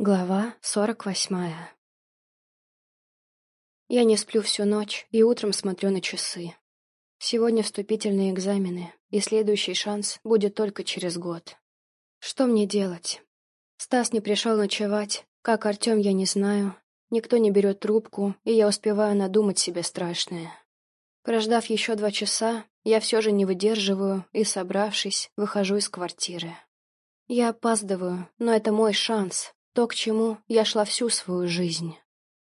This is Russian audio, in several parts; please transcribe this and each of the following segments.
Глава сорок восьмая Я не сплю всю ночь и утром смотрю на часы. Сегодня вступительные экзамены, и следующий шанс будет только через год. Что мне делать? Стас не пришел ночевать, как Артем я не знаю. Никто не берет трубку, и я успеваю надумать себе страшное. Прождав еще два часа, я все же не выдерживаю и, собравшись, выхожу из квартиры. Я опаздываю, но это мой шанс, то, к чему я шла всю свою жизнь.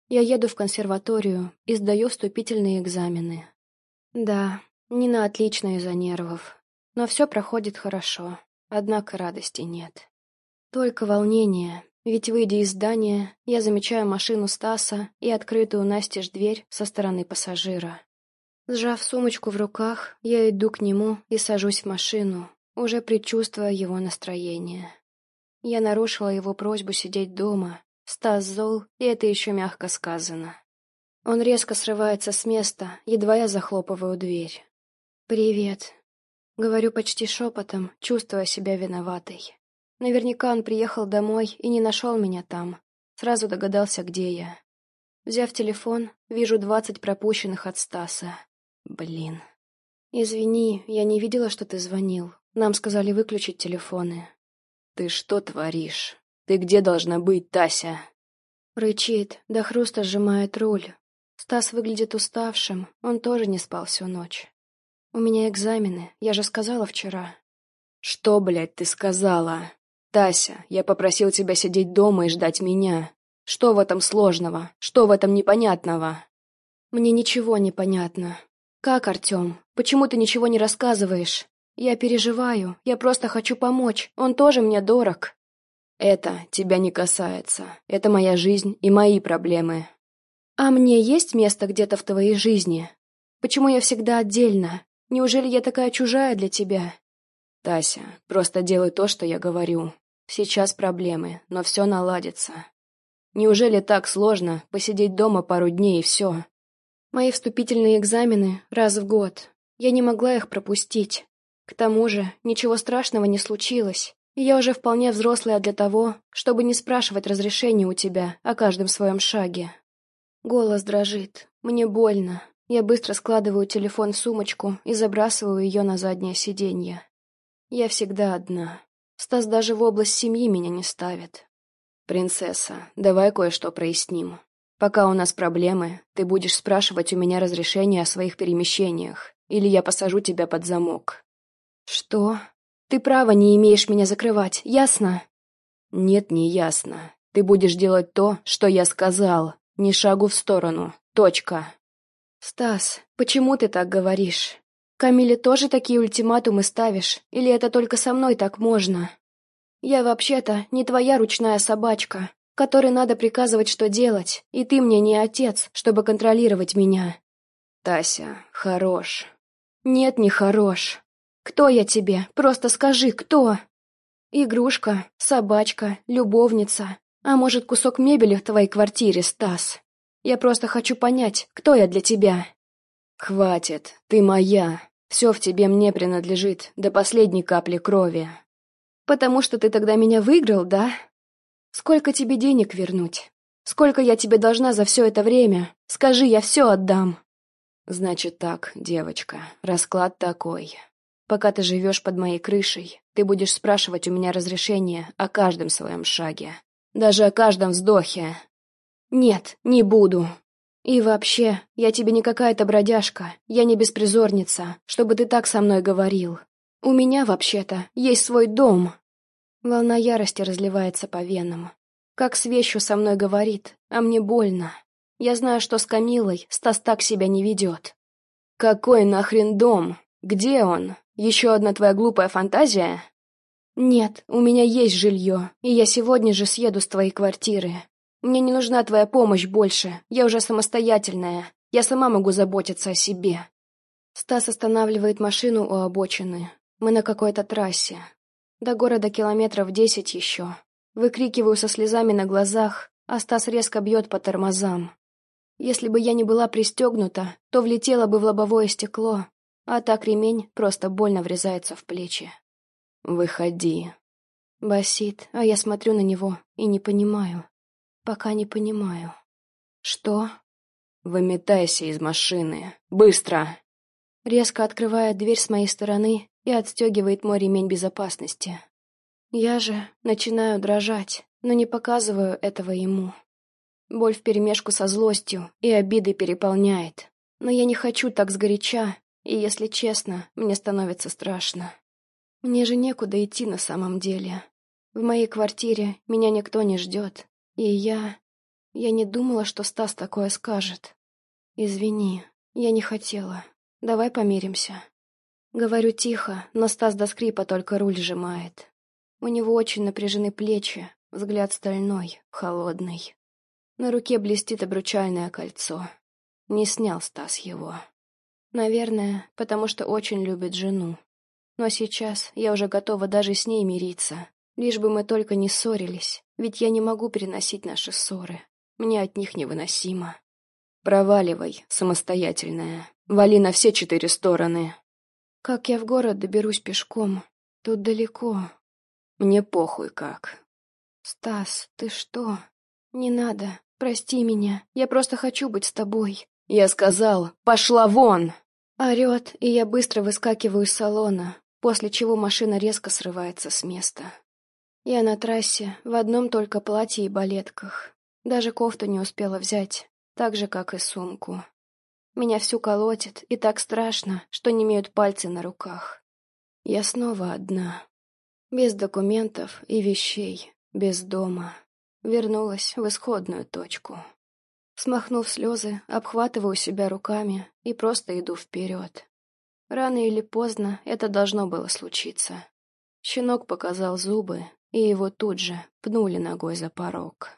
Я еду в консерваторию и сдаю вступительные экзамены. Да, не на отлично из-за нервов, но все проходит хорошо, однако радости нет. Только волнение, ведь, выйдя из здания, я замечаю машину Стаса и открытую настежь дверь со стороны пассажира. Сжав сумочку в руках, я иду к нему и сажусь в машину, уже предчувствуя его настроение. Я нарушила его просьбу сидеть дома. Стас зол, и это еще мягко сказано. Он резко срывается с места, едва я захлопываю дверь. «Привет», — говорю почти шепотом, чувствуя себя виноватой. Наверняка он приехал домой и не нашел меня там. Сразу догадался, где я. Взяв телефон, вижу двадцать пропущенных от Стаса. Блин. «Извини, я не видела, что ты звонил. Нам сказали выключить телефоны». «Ты что творишь? Ты где должна быть, Тася?» Рычит, до хруста сжимает руль. Стас выглядит уставшим, он тоже не спал всю ночь. «У меня экзамены, я же сказала вчера». «Что, блядь, ты сказала? Тася, я попросил тебя сидеть дома и ждать меня. Что в этом сложного? Что в этом непонятного?» «Мне ничего не понятно. Как, Артем? Почему ты ничего не рассказываешь? Я переживаю, я просто хочу помочь, он тоже мне дорог. Это тебя не касается. Это моя жизнь и мои проблемы. А мне есть место где-то в твоей жизни? Почему я всегда отдельно? Неужели я такая чужая для тебя? Тася, просто делай то, что я говорю. Сейчас проблемы, но все наладится. Неужели так сложно посидеть дома пару дней и все? Мои вступительные экзамены раз в год. Я не могла их пропустить. К тому же, ничего страшного не случилось, я уже вполне взрослая для того, чтобы не спрашивать разрешения у тебя о каждом своем шаге. Голос дрожит, мне больно. Я быстро складываю телефон в сумочку и забрасываю ее на заднее сиденье. Я всегда одна. Стас даже в область семьи меня не ставит. «Принцесса, давай кое-что проясним. Пока у нас проблемы, ты будешь спрашивать у меня разрешение о своих перемещениях, или я посажу тебя под замок. «Что? Ты права не имеешь меня закрывать, ясно?» «Нет, не ясно. Ты будешь делать то, что я сказал. Ни шагу в сторону. Точка». «Стас, почему ты так говоришь? Камиле тоже такие ультиматумы ставишь? Или это только со мной так можно? Я вообще-то не твоя ручная собачка, которой надо приказывать, что делать, и ты мне не отец, чтобы контролировать меня». «Тася, хорош». «Нет, не хорош. Кто я тебе? Просто скажи, кто? Игрушка, собачка, любовница. А может, кусок мебели в твоей квартире, Стас? Я просто хочу понять, кто я для тебя. Хватит, ты моя. Все в тебе мне принадлежит, до последней капли крови. Потому что ты тогда меня выиграл, да? Сколько тебе денег вернуть? Сколько я тебе должна за все это время? Скажи, я все отдам. Значит так, девочка, расклад такой. Пока ты живешь под моей крышей, ты будешь спрашивать у меня разрешение о каждом своем шаге. Даже о каждом вздохе. Нет, не буду. И вообще, я тебе не какая-то бродяжка, я не беспризорница, чтобы ты так со мной говорил. У меня, вообще-то, есть свой дом. Волна ярости разливается по венам. Как с вещью со мной говорит, а мне больно. Я знаю, что с Камилой Стас так себя не ведет. Какой нахрен дом? Где он? Еще одна твоя глупая фантазия? Нет, у меня есть жилье, и я сегодня же съеду с твоей квартиры. Мне не нужна твоя помощь больше, я уже самостоятельная, я сама могу заботиться о себе. Стас останавливает машину у обочины. Мы на какой-то трассе. До города километров десять еще. Выкрикиваю со слезами на глазах, а Стас резко бьет по тормозам. Если бы я не была пристегнута, то влетела бы в лобовое стекло, а так ремень просто больно врезается в плечи. «Выходи». Басит, а я смотрю на него и не понимаю. Пока не понимаю. Что? Выметайся из машины. Быстро! Резко открывает дверь с моей стороны и отстегивает мой ремень безопасности. Я же начинаю дрожать, но не показываю этого ему. Боль вперемешку со злостью и обидой переполняет. Но я не хочу так сгоряча, и, если честно, мне становится страшно. Мне же некуда идти на самом деле. В моей квартире меня никто не ждет, и я... Я не думала, что Стас такое скажет. Извини, я не хотела. Давай помиримся. Говорю тихо, но Стас до скрипа только руль сжимает. У него очень напряжены плечи, взгляд стальной, холодный. На руке блестит обручальное кольцо. Не снял Стас его. Наверное, потому что очень любит жену. Но сейчас я уже готова даже с ней мириться, лишь бы мы только не ссорились, ведь я не могу переносить наши ссоры. Мне от них невыносимо. Проваливай, самостоятельная. Вали на все четыре стороны. Как я в город доберусь пешком? Тут далеко. Мне похуй как. Стас, ты что? Не надо. Прости меня. Я просто хочу быть с тобой. Я сказал, пошла вон! Орет, и я быстро выскакиваю из салона, после чего машина резко срывается с места. Я на трассе, в одном только платье и балетках. Даже кофту не успела взять, так же, как и сумку. Меня всю колотит, и так страшно, что не имеют пальцы на руках. Я снова одна. Без документов и вещей, без дома. Вернулась в исходную точку. Смахнув слезы, обхватываю себя руками и просто иду вперед. Рано или поздно это должно было случиться. Щенок показал зубы, и его тут же пнули ногой за порог.